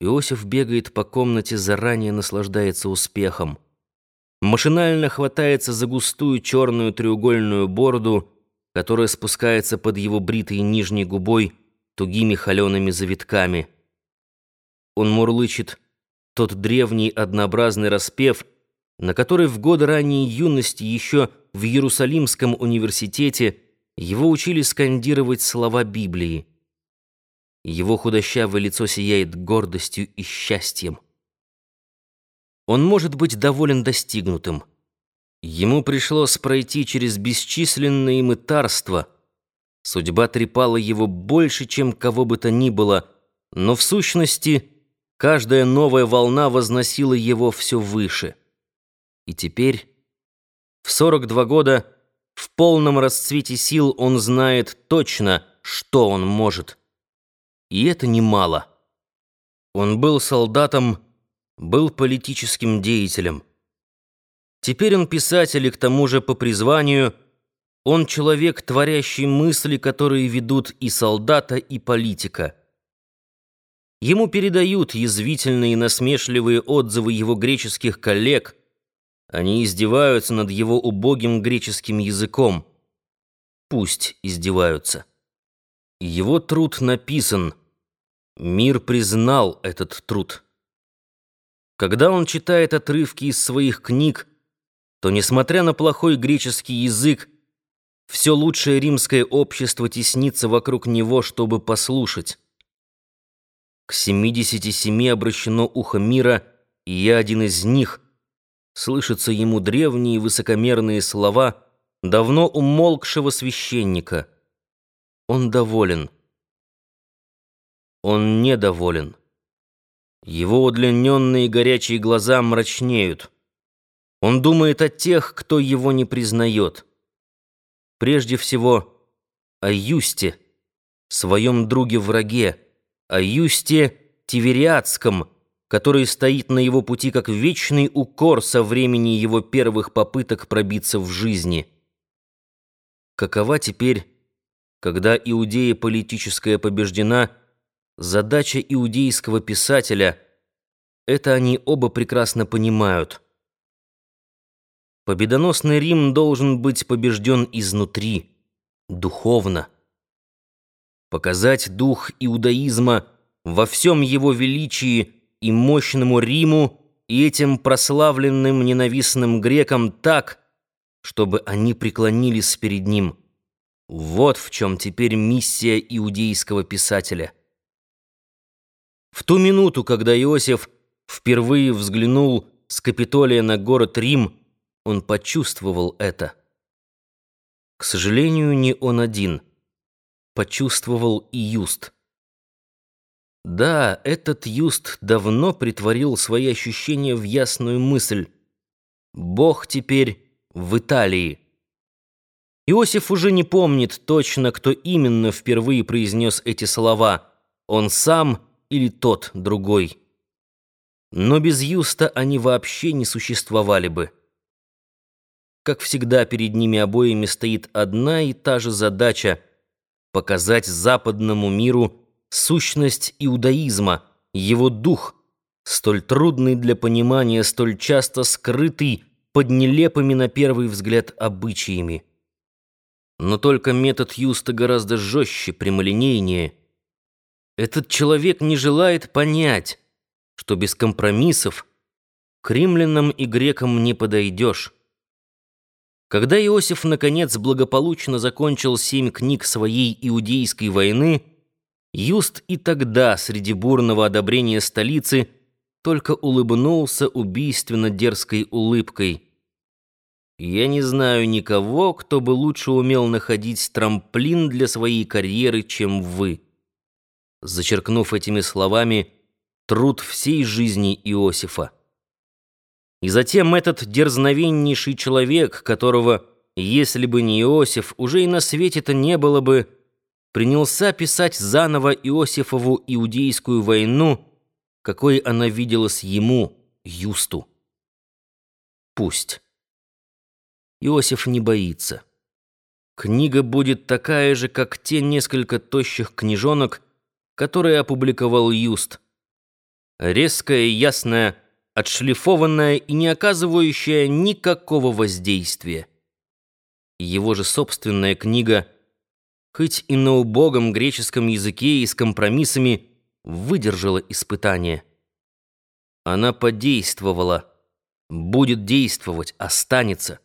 Иосиф бегает по комнате, заранее наслаждается успехом. Машинально хватается за густую черную треугольную бороду, которая спускается под его бритой нижней губой тугими холеными завитками. Он мурлычет тот древний однообразный распев, на который в годы ранней юности еще в Иерусалимском университете его учили скандировать слова Библии. Его худощавое лицо сияет гордостью и счастьем. Он может быть доволен достигнутым. Ему пришлось пройти через бесчисленные мытарства. Судьба трепала его больше, чем кого бы то ни было, но в сущности каждая новая волна возносила его все выше. И теперь, в 42 года, в полном расцвете сил он знает точно, что он может. И это немало. Он был солдатом, был политическим деятелем. Теперь он писатель, и к тому же по призванию он человек, творящий мысли, которые ведут и солдата, и политика. Ему передают язвительные и насмешливые отзывы его греческих коллег. Они издеваются над его убогим греческим языком. Пусть издеваются. Его труд написан. Мир признал этот труд. Когда он читает отрывки из своих книг, то, несмотря на плохой греческий язык, все лучшее римское общество теснится вокруг него, чтобы послушать. К 77 обращено ухо мира, и я один из них. Слышатся ему древние высокомерные слова давно умолкшего священника — он доволен. Он недоволен. Его удлиненные горячие глаза мрачнеют. Он думает о тех, кто его не признает. Прежде всего, о Юсте, своем друге-враге, о Юсте Тивериадском, который стоит на его пути как вечный укор со времени его первых попыток пробиться в жизни. Какова теперь когда Иудея политическая побеждена, задача иудейского писателя — это они оба прекрасно понимают. Победоносный Рим должен быть побежден изнутри, духовно. Показать дух иудаизма во всем его величии и мощному Риму и этим прославленным ненавистным грекам так, чтобы они преклонились перед ним — вот в чем теперь миссия иудейского писателя. В ту минуту, когда Иосиф впервые взглянул с Капитолия на город Рим, он почувствовал это. К сожалению, не он один. Почувствовал и Юст. Да, этот Юст давно притворил свои ощущения в ясную мысль. Бог теперь в Италии. Иосиф уже не помнит точно, кто именно впервые произнес эти слова, он сам или тот другой. Но без Юста они вообще не существовали бы. Как всегда, перед ними обоими стоит одна и та же задача — показать западному миру сущность иудаизма, его дух, столь трудный для понимания, столь часто скрытый под нелепыми на первый взгляд обычаями. Но только метод Юста гораздо жестче, прямолинейнее. Этот человек не желает понять, что без компромиссов к римлянам и грекам не подойдешь. Когда Иосиф, наконец, благополучно закончил семь книг своей иудейской войны, Юст и тогда, среди бурного одобрения столицы, только улыбнулся убийственно дерзкой улыбкой – я не знаю никого, кто бы лучше умел находить трамплин для своей карьеры, чем вы. Зачеркнув этими словами труд всей жизни Иосифа. И затем этот дерзновеннейший человек, которого, если бы не Иосиф, уже и на свете-то не было бы, принялся писать заново Иосифову иудейскую войну, какой она виделась ему, Юсту. Пусть. Иосиф не боится. Книга будет такая же, как те несколько тощих книжонок, которые опубликовал Юст. резкая, ясная, отшлифованная и не оказывающая никакого воздействия. Его же собственная книга, хоть и на убогом греческом языке и с компромиссами, выдержала испытание. Она подействовала, будет действовать, останется.